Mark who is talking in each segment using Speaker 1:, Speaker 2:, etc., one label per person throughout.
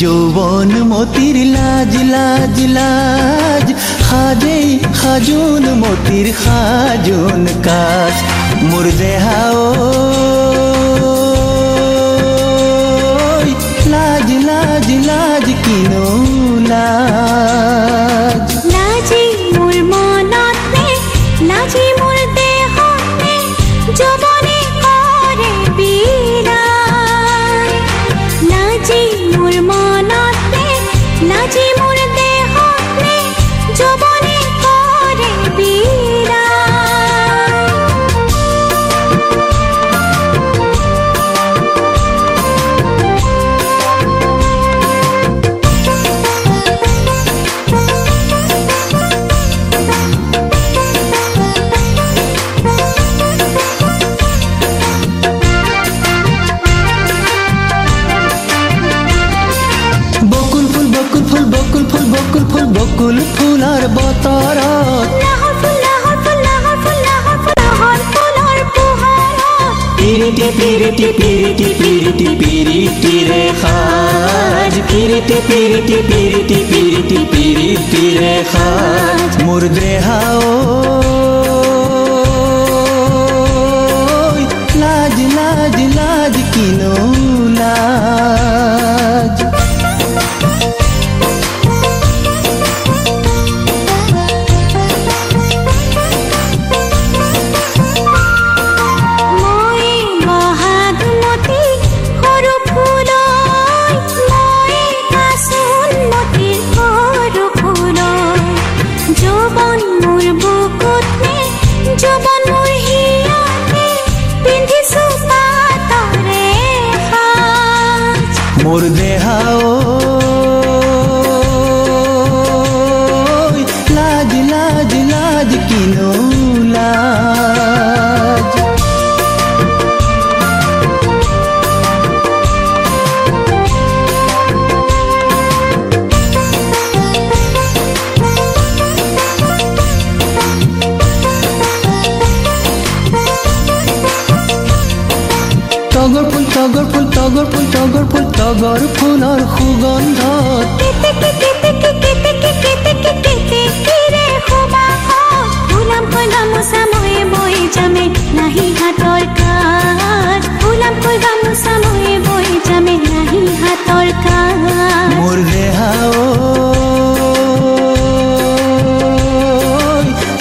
Speaker 1: যৌবন মতির লাজ লাজ লাজ। খাজেই খাজুন মতির খাজুন কাজ।
Speaker 2: মোর দেহাও লাজ লাজ লাজ কিনো
Speaker 1: পিরিটি পিরিটি পিরিটি পিরিটি পিরিটি রে খাজ। পিরিটি পিরিটি পিরিটি পিরিটি পিরিটি রে খাজ। মুর্দে হাও। লাজ লাজ লাজ কিনো লাজ
Speaker 2: সাজ
Speaker 1: মুর্দে আগৰ ফুলৰ সুগন্ধ।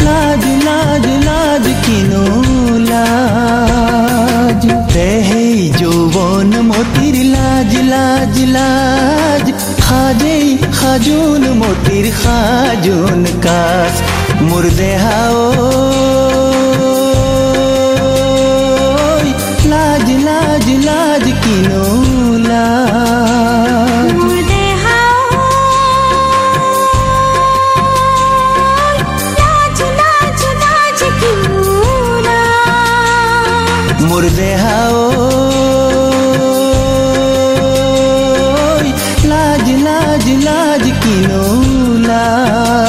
Speaker 1: লাজ লাজ লাজ কিনো লাজ। দেহে যৌবন মতিৰ লাজ লাজ লাজ। খাজেই খাজুন মতিৰ খাজুন কাজ। মোৰ দেহাও লাজ লাজ লাজ কিনো লাজ। লাজ কিনো লাজ